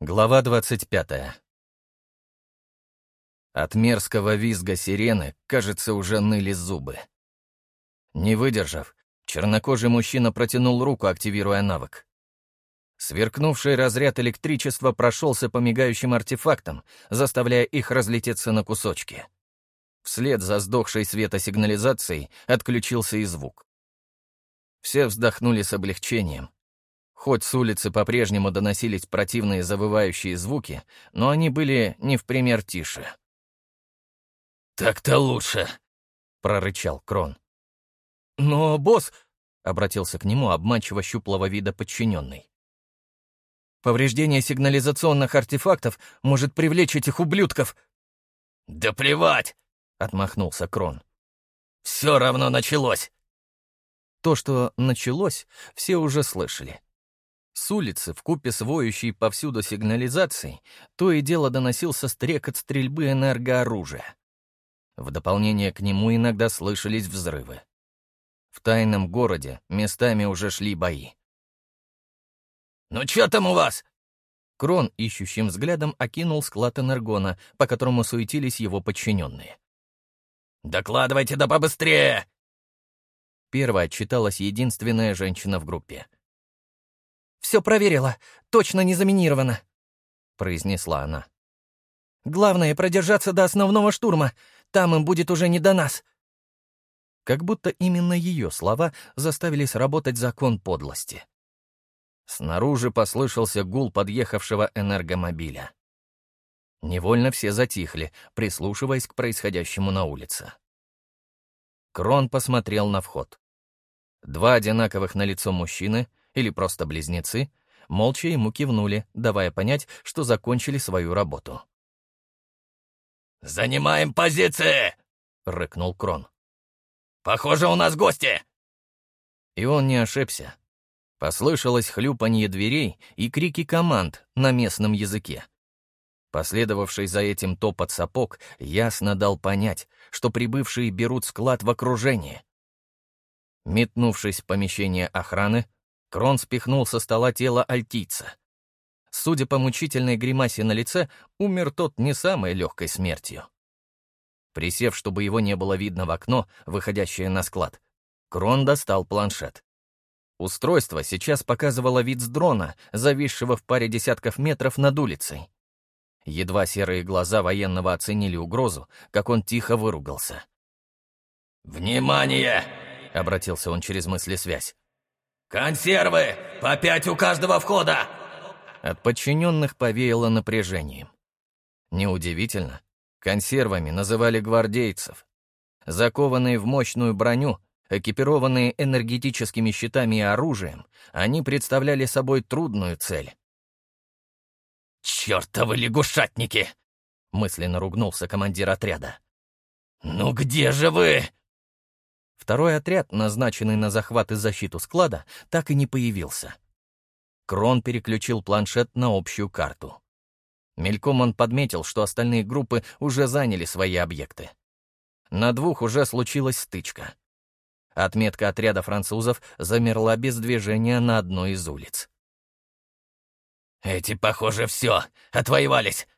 Глава 25. От мерзкого визга сирены, кажется, уже ныли зубы. Не выдержав, чернокожий мужчина протянул руку, активируя навык. Сверкнувший разряд электричества прошелся по мигающим артефактам, заставляя их разлететься на кусочки. Вслед за сдохшей светосигнализацией отключился и звук. Все вздохнули с облегчением, Хоть с улицы по-прежнему доносились противные завывающие звуки, но они были не в пример тише. «Так-то лучше», — прорычал Крон. «Но, босс», — обратился к нему обманчиво щуплого вида подчиненный. «Повреждение сигнализационных артефактов может привлечь этих ублюдков». «Да плевать!» — отмахнулся Крон. «Все равно началось!» То, что началось, все уже слышали. С улицы, в купе с воющей повсюду сигнализацией, то и дело доносился стрекот стрельбы энергооружия. В дополнение к нему иногда слышались взрывы. В тайном городе местами уже шли бои. «Ну чё там у вас?» Крон ищущим взглядом окинул склад энергона, по которому суетились его подчиненные. «Докладывайте да побыстрее!» Первая отчиталась единственная женщина в группе — «Все проверила. Точно не заминировано», — произнесла она. «Главное — продержаться до основного штурма. Там им будет уже не до нас». Как будто именно ее слова заставили сработать закон подлости. Снаружи послышался гул подъехавшего энергомобиля. Невольно все затихли, прислушиваясь к происходящему на улице. Крон посмотрел на вход. Два одинаковых на лицо мужчины или просто близнецы, молча ему кивнули, давая понять, что закончили свою работу. «Занимаем позиции!» — рыкнул Крон. «Похоже, у нас гости!» И он не ошибся. Послышалось хлюпанье дверей и крики команд на местном языке. Последовавший за этим топот сапог ясно дал понять, что прибывшие берут склад в окружение. Метнувшись в помещение охраны, Крон спихнул со стола тело альтийца. Судя по мучительной гримасе на лице, умер тот не самой легкой смертью. Присев, чтобы его не было видно в окно, выходящее на склад, Крон достал планшет. Устройство сейчас показывало вид с дрона, зависшего в паре десятков метров над улицей. Едва серые глаза военного оценили угрозу, как он тихо выругался. «Внимание!» — обратился он через мысли-связь. «Консервы! По пять у каждого входа!» От подчиненных повеяло напряжением. Неудивительно. Консервами называли гвардейцев. Закованные в мощную броню, экипированные энергетическими щитами и оружием, они представляли собой трудную цель. «Чёртовы лягушатники!» — мысленно ругнулся командир отряда. «Ну где же вы?» Второй отряд, назначенный на захват и защиту склада, так и не появился. Крон переключил планшет на общую карту. Мельком он подметил, что остальные группы уже заняли свои объекты. На двух уже случилась стычка. Отметка отряда французов замерла без движения на одной из улиц. «Эти, похоже, все, отвоевались!»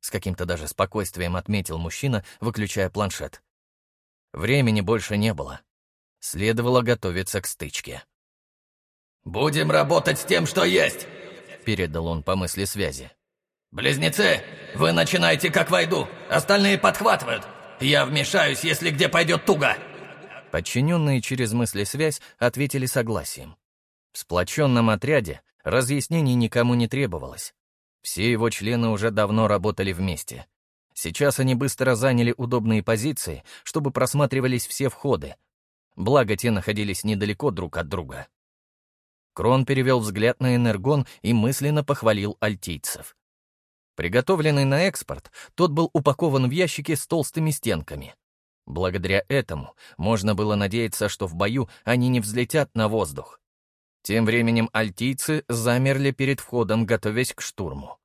С каким-то даже спокойствием отметил мужчина, выключая планшет. Времени больше не было. Следовало готовиться к стычке. «Будем работать с тем, что есть!» — передал он по мысли связи. «Близнецы, вы начинаете как войду, остальные подхватывают. Я вмешаюсь, если где пойдет туго!» Подчиненные через мысли связь ответили согласием. В сплоченном отряде разъяснений никому не требовалось. Все его члены уже давно работали вместе. Сейчас они быстро заняли удобные позиции, чтобы просматривались все входы, благо те находились недалеко друг от друга. Крон перевел взгляд на энергон и мысленно похвалил альтийцев. Приготовленный на экспорт, тот был упакован в ящики с толстыми стенками. Благодаря этому можно было надеяться, что в бою они не взлетят на воздух. Тем временем альтийцы замерли перед входом, готовясь к штурму.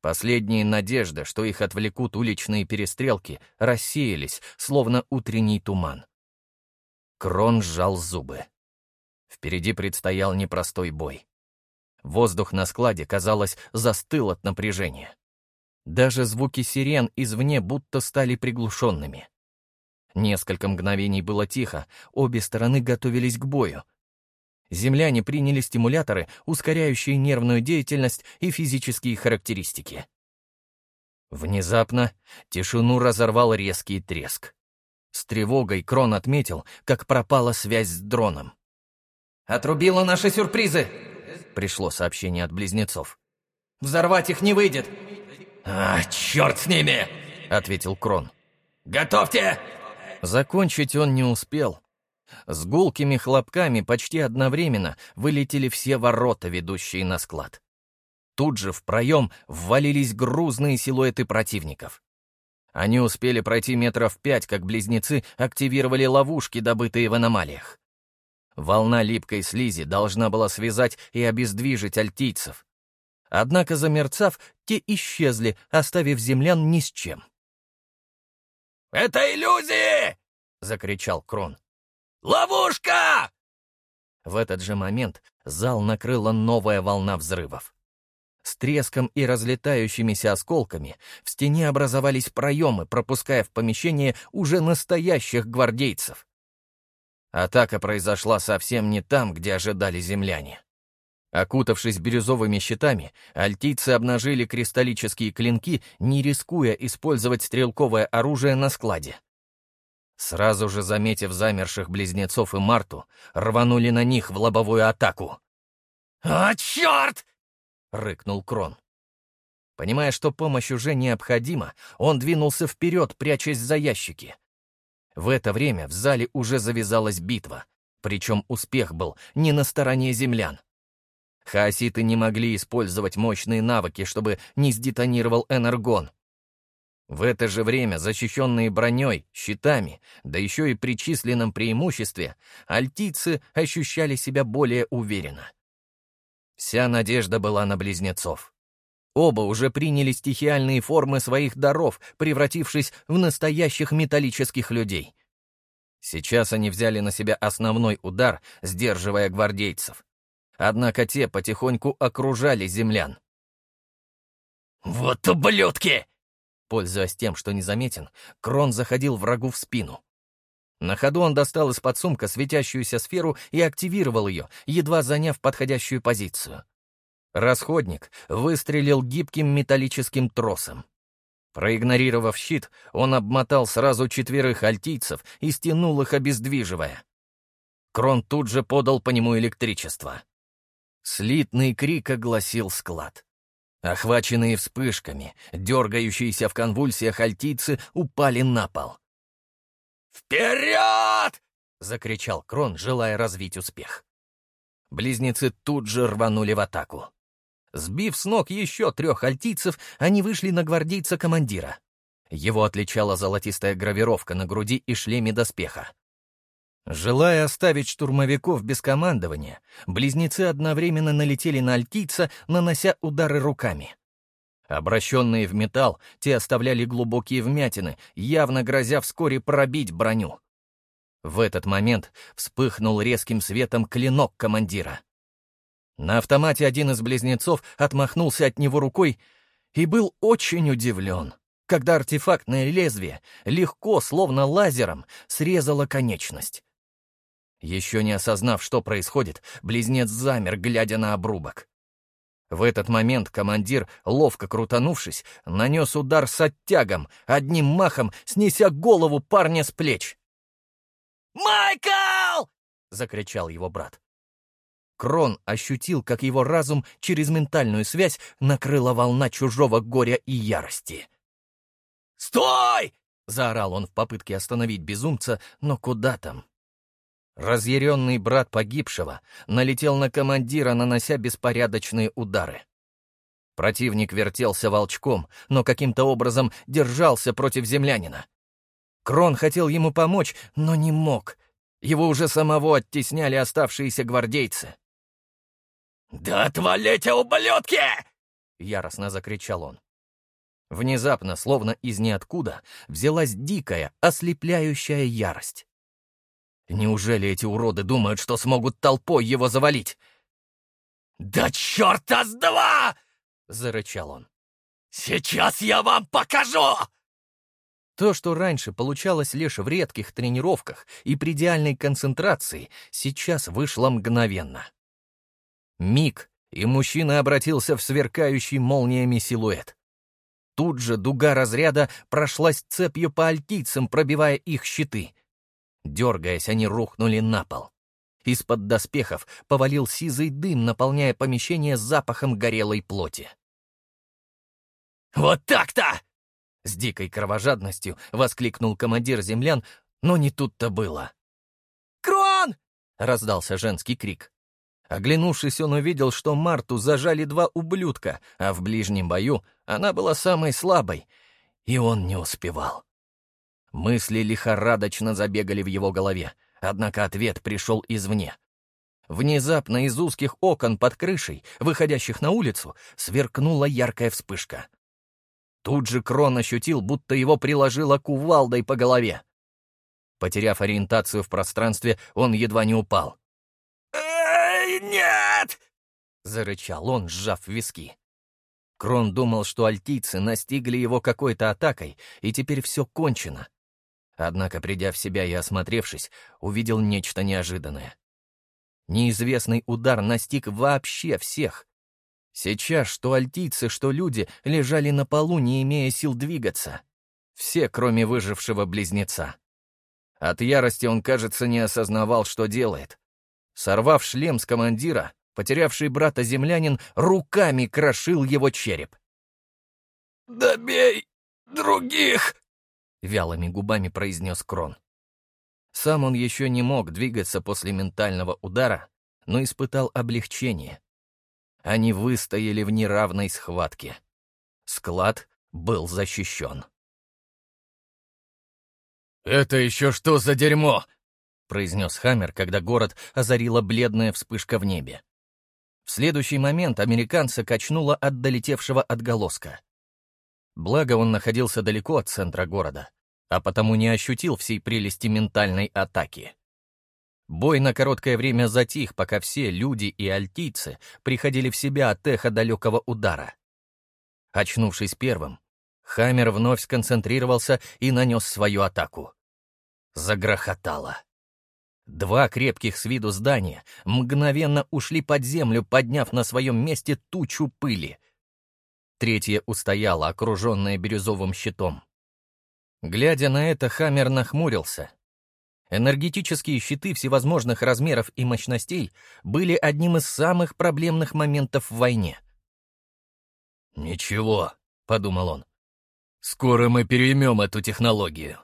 Последние надежды, что их отвлекут уличные перестрелки, рассеялись, словно утренний туман. Крон сжал зубы. Впереди предстоял непростой бой. Воздух на складе, казалось, застыл от напряжения. Даже звуки сирен извне будто стали приглушенными. Несколько мгновений было тихо, обе стороны готовились к бою. Земляне приняли стимуляторы, ускоряющие нервную деятельность и физические характеристики. Внезапно тишину разорвал резкий треск. С тревогой Крон отметил, как пропала связь с дроном. «Отрубила наши сюрпризы!» — пришло сообщение от близнецов. «Взорвать их не выйдет!» «А, черт с ними!» — ответил Крон. «Готовьте!» Закончить он не успел. С гулкими хлопками почти одновременно вылетели все ворота, ведущие на склад. Тут же в проем ввалились грузные силуэты противников. Они успели пройти метров пять, как близнецы активировали ловушки, добытые в аномалиях. Волна липкой слизи должна была связать и обездвижить альтийцев. Однако, замерцав, те исчезли, оставив землян ни с чем. «Это иллюзии!» — закричал Крон. «Ловушка!» В этот же момент зал накрыла новая волна взрывов. С треском и разлетающимися осколками в стене образовались проемы, пропуская в помещение уже настоящих гвардейцев. Атака произошла совсем не там, где ожидали земляне. Окутавшись бирюзовыми щитами, альтийцы обнажили кристаллические клинки, не рискуя использовать стрелковое оружие на складе. Сразу же заметив замерших близнецов и Марту, рванули на них в лобовую атаку. «А, черт!» — рыкнул Крон. Понимая, что помощь уже необходима, он двинулся вперед, прячась за ящики. В это время в зале уже завязалась битва, причем успех был не на стороне землян. Хаоситы не могли использовать мощные навыки, чтобы не сдетонировал энергон. В это же время, защищенные броней, щитами, да еще и при численном преимуществе, альтийцы ощущали себя более уверенно. Вся надежда была на близнецов. Оба уже приняли стихиальные формы своих даров, превратившись в настоящих металлических людей. Сейчас они взяли на себя основной удар, сдерживая гвардейцев. Однако те потихоньку окружали землян. «Вот ублюдки!» Пользуясь тем, что незаметен, Крон заходил врагу в спину. На ходу он достал из-под сумка светящуюся сферу и активировал ее, едва заняв подходящую позицию. Расходник выстрелил гибким металлическим тросом. Проигнорировав щит, он обмотал сразу четверых альтийцев и стянул их, обездвиживая. Крон тут же подал по нему электричество. Слитный крик огласил склад. Охваченные вспышками, дергающиеся в конвульсиях альтийцы упали на пол. «Вперед!» — закричал Крон, желая развить успех. Близнецы тут же рванули в атаку. Сбив с ног еще трех альтийцев, они вышли на гвардейца командира. Его отличала золотистая гравировка на груди и шлеме доспеха. Желая оставить штурмовиков без командования, близнецы одновременно налетели на альтийца, нанося удары руками. Обращенные в металл, те оставляли глубокие вмятины, явно грозя вскоре пробить броню. В этот момент вспыхнул резким светом клинок командира. На автомате один из близнецов отмахнулся от него рукой и был очень удивлен, когда артефактное лезвие легко, словно лазером, срезало конечность. Еще не осознав, что происходит, близнец замер, глядя на обрубок. В этот момент командир, ловко крутанувшись, нанес удар с оттягом, одним махом снеся голову парня с плеч. «Майкл!» — закричал его брат. Крон ощутил, как его разум через ментальную связь накрыла волна чужого горя и ярости. «Стой!» — заорал он в попытке остановить безумца, но куда там? Разъяренный брат погибшего налетел на командира, нанося беспорядочные удары. Противник вертелся волчком, но каким-то образом держался против землянина. Крон хотел ему помочь, но не мог. Его уже самого оттесняли оставшиеся гвардейцы. «Да отвалите, ублюдки!» — яростно закричал он. Внезапно, словно из ниоткуда, взялась дикая, ослепляющая ярость. Неужели эти уроды думают, что смогут толпой его завалить? «Да черта с два!» — зарычал он. «Сейчас я вам покажу!» То, что раньше получалось лишь в редких тренировках и при идеальной концентрации, сейчас вышло мгновенно. Миг, и мужчина обратился в сверкающий молниями силуэт. Тут же дуга разряда прошлась цепью по альтийцам, пробивая их щиты. Дергаясь, они рухнули на пол. Из-под доспехов повалил сизый дым, наполняя помещение запахом горелой плоти. «Вот так-то!» С дикой кровожадностью воскликнул командир землян, но не тут-то было. «Крон!» — раздался женский крик. Оглянувшись, он увидел, что Марту зажали два ублюдка, а в ближнем бою она была самой слабой, и он не успевал. Мысли лихорадочно забегали в его голове, однако ответ пришел извне. Внезапно из узких окон под крышей, выходящих на улицу, сверкнула яркая вспышка. Тут же Крон ощутил, будто его приложило кувалдой по голове. Потеряв ориентацию в пространстве, он едва не упал. «Эй, нет!» — зарычал он, сжав виски. Крон думал, что альтийцы настигли его какой-то атакой, и теперь все кончено. Однако, придя в себя и осмотревшись, увидел нечто неожиданное. Неизвестный удар настиг вообще всех. Сейчас что альтийцы, что люди лежали на полу, не имея сил двигаться. Все, кроме выжившего близнеца. От ярости он, кажется, не осознавал, что делает. Сорвав шлем с командира, потерявший брата землянин руками крошил его череп. «Добей других!» — вялыми губами произнес Крон. Сам он еще не мог двигаться после ментального удара, но испытал облегчение. Они выстояли в неравной схватке. Склад был защищен. «Это еще что за дерьмо?» — произнес Хаммер, когда город озарила бледная вспышка в небе. В следующий момент американца качнуло от долетевшего отголоска. Благо он находился далеко от центра города, а потому не ощутил всей прелести ментальной атаки. Бой на короткое время затих, пока все люди и альтийцы приходили в себя от эха далекого удара. Очнувшись первым, Хаммер вновь сконцентрировался и нанес свою атаку. Загрохотало. Два крепких с виду здания мгновенно ушли под землю, подняв на своем месте тучу пыли. Третье устояло, окруженное бирюзовым щитом. Глядя на это, Хаммер нахмурился Энергетические щиты всевозможных размеров и мощностей были одним из самых проблемных моментов в войне. «Ничего», — подумал он, — «скоро мы переймем эту технологию».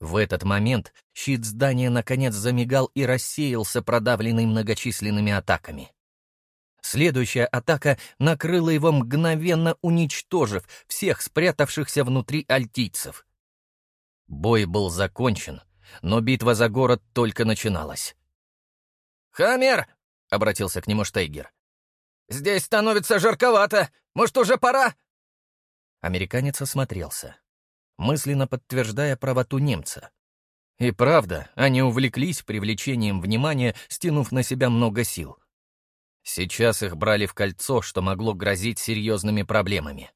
В этот момент щит здания наконец замигал и рассеялся, продавленный многочисленными атаками. Следующая атака накрыла его мгновенно уничтожив всех спрятавшихся внутри альтийцев. Бой был закончен, но битва за город только начиналась. «Хаммер!» — обратился к нему Штейгер. «Здесь становится жарковато. Может, уже пора?» Американец осмотрелся, мысленно подтверждая правоту немца. И правда, они увлеклись привлечением внимания, стянув на себя много сил. Сейчас их брали в кольцо, что могло грозить серьезными проблемами.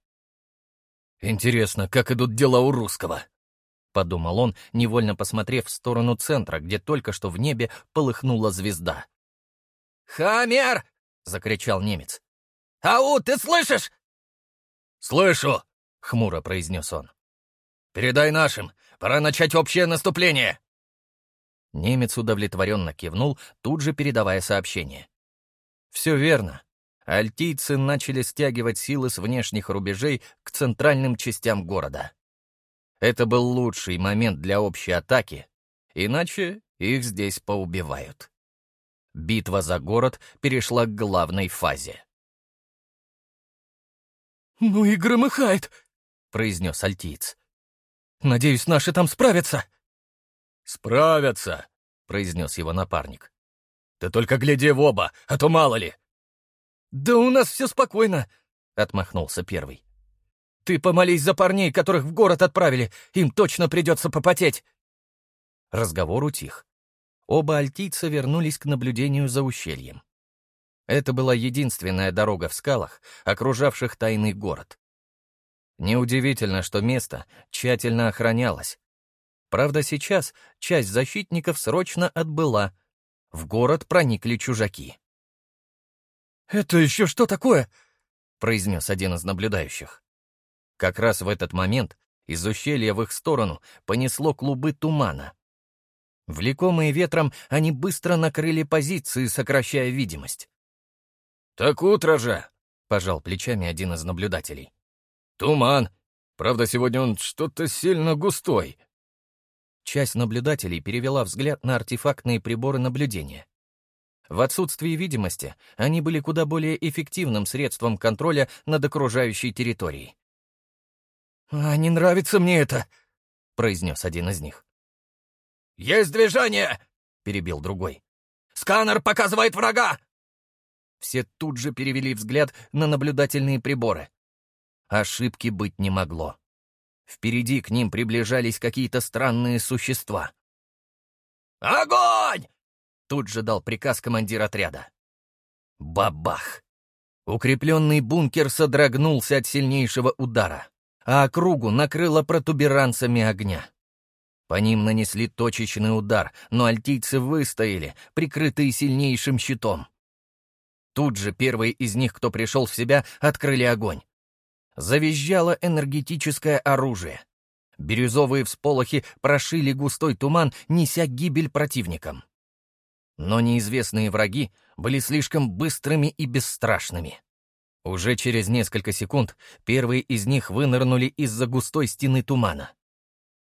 «Интересно, как идут дела у русского?» — подумал он, невольно посмотрев в сторону центра, где только что в небе полыхнула звезда. «Хамер!» — закричал немец. «Ау, ты слышишь?» «Слышу!» — хмуро произнес он. «Передай нашим, пора начать общее наступление!» Немец удовлетворенно кивнул, тут же передавая сообщение. «Все верно. Альтийцы начали стягивать силы с внешних рубежей к центральным частям города. Это был лучший момент для общей атаки, иначе их здесь поубивают. Битва за город перешла к главной фазе. «Ну и громыхает!» — произнес альтиец. «Надеюсь, наши там справятся!» «Справятся!» — произнес его напарник. «Ты только гляди в оба, а то мало ли!» «Да у нас все спокойно!» — отмахнулся первый. Ты помолись за парней, которых в город отправили. Им точно придется попотеть. Разговор утих. Оба альтийца вернулись к наблюдению за ущельем. Это была единственная дорога в скалах, окружавших тайный город. Неудивительно, что место тщательно охранялось. Правда, сейчас часть защитников срочно отбыла. В город проникли чужаки. «Это еще что такое?» — произнес один из наблюдающих. Как раз в этот момент из ущелья в их сторону понесло клубы тумана. Влекомые ветром, они быстро накрыли позиции, сокращая видимость. «Так утро же!» — пожал плечами один из наблюдателей. «Туман. Правда, сегодня он что-то сильно густой». Часть наблюдателей перевела взгляд на артефактные приборы наблюдения. В отсутствии видимости они были куда более эффективным средством контроля над окружающей территорией. «А не нравится мне это», — произнес один из них. «Есть движение!» — перебил другой. «Сканер показывает врага!» Все тут же перевели взгляд на наблюдательные приборы. Ошибки быть не могло. Впереди к ним приближались какие-то странные существа. «Огонь!» — тут же дал приказ командир отряда. Бабах! Укрепленный бункер содрогнулся от сильнейшего удара, а округу накрыло протуберанцами огня. По ним нанесли точечный удар, но альтийцы выстояли, прикрытые сильнейшим щитом. Тут же первые из них, кто пришел в себя, открыли огонь. Завизжало энергетическое оружие. Бирюзовые всполохи прошили густой туман, неся гибель противникам. Но неизвестные враги были слишком быстрыми и бесстрашными. Уже через несколько секунд первые из них вынырнули из-за густой стены тумана.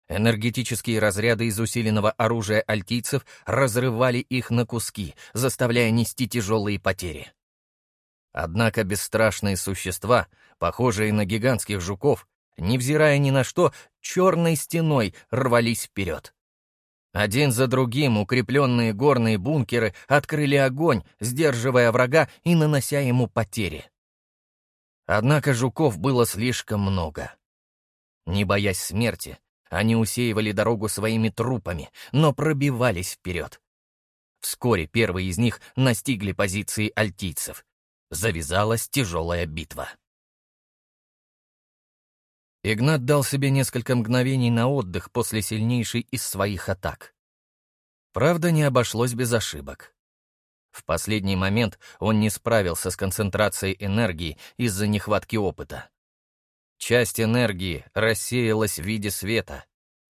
Энергетические разряды из усиленного оружия альтийцев разрывали их на куски, заставляя нести тяжелые потери. Однако бесстрашные существа, похожие на гигантских жуков, невзирая ни на что, черной стеной рвались вперед. Один за другим укрепленные горные бункеры открыли огонь, сдерживая врага и нанося ему потери. Однако жуков было слишком много. Не боясь смерти, они усеивали дорогу своими трупами, но пробивались вперед. Вскоре первые из них настигли позиции альтийцев. Завязалась тяжелая битва. Игнат дал себе несколько мгновений на отдых после сильнейшей из своих атак. Правда, не обошлось без ошибок. В последний момент он не справился с концентрацией энергии из-за нехватки опыта. Часть энергии рассеялась в виде света,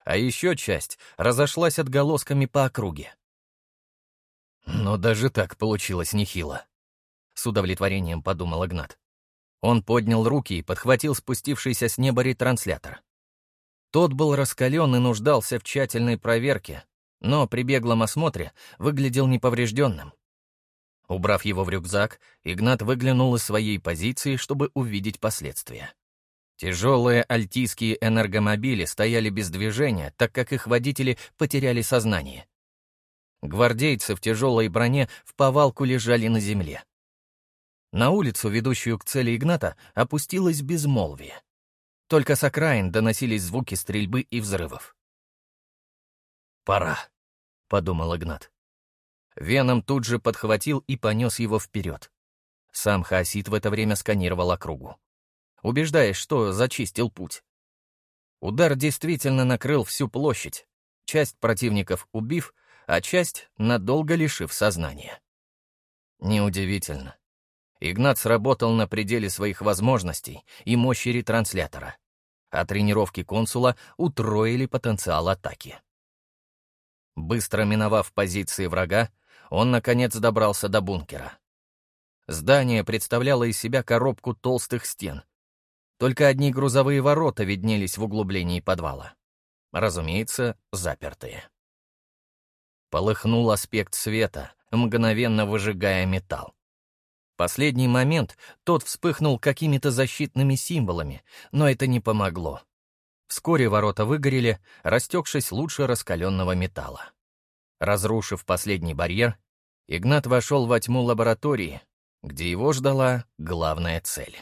а еще часть разошлась отголосками по округе. Но даже так получилось нехило. С удовлетворением подумал Игнат. Он поднял руки и подхватил спустившийся с неба ретранслятор. Тот был раскален и нуждался в тщательной проверке, но при беглом осмотре выглядел неповрежденным. Убрав его в рюкзак, Игнат выглянул из своей позиции, чтобы увидеть последствия. Тяжелые альтийские энергомобили стояли без движения, так как их водители потеряли сознание. Гвардейцы в тяжелой броне в повалку лежали на земле. На улицу, ведущую к цели Игната, опустилось безмолвие. Только с окраин доносились звуки стрельбы и взрывов. «Пора», — подумал Игнат. Веном тут же подхватил и понес его вперед. Сам Хаосит в это время сканировал округу убеждаясь, что зачистил путь. Удар действительно накрыл всю площадь, часть противников убив, а часть надолго лишив сознания. Неудивительно. Игнат сработал на пределе своих возможностей и мощи ретранслятора, а тренировки консула утроили потенциал атаки. Быстро миновав позиции врага, он, наконец, добрался до бункера. Здание представляло из себя коробку толстых стен, только одни грузовые ворота виднелись в углублении подвала. Разумеется, запертые. Полыхнул аспект света, мгновенно выжигая металл. Последний момент тот вспыхнул какими-то защитными символами, но это не помогло. Вскоре ворота выгорели, растекшись лучше раскаленного металла. Разрушив последний барьер, Игнат вошел во тьму лаборатории, где его ждала главная цель.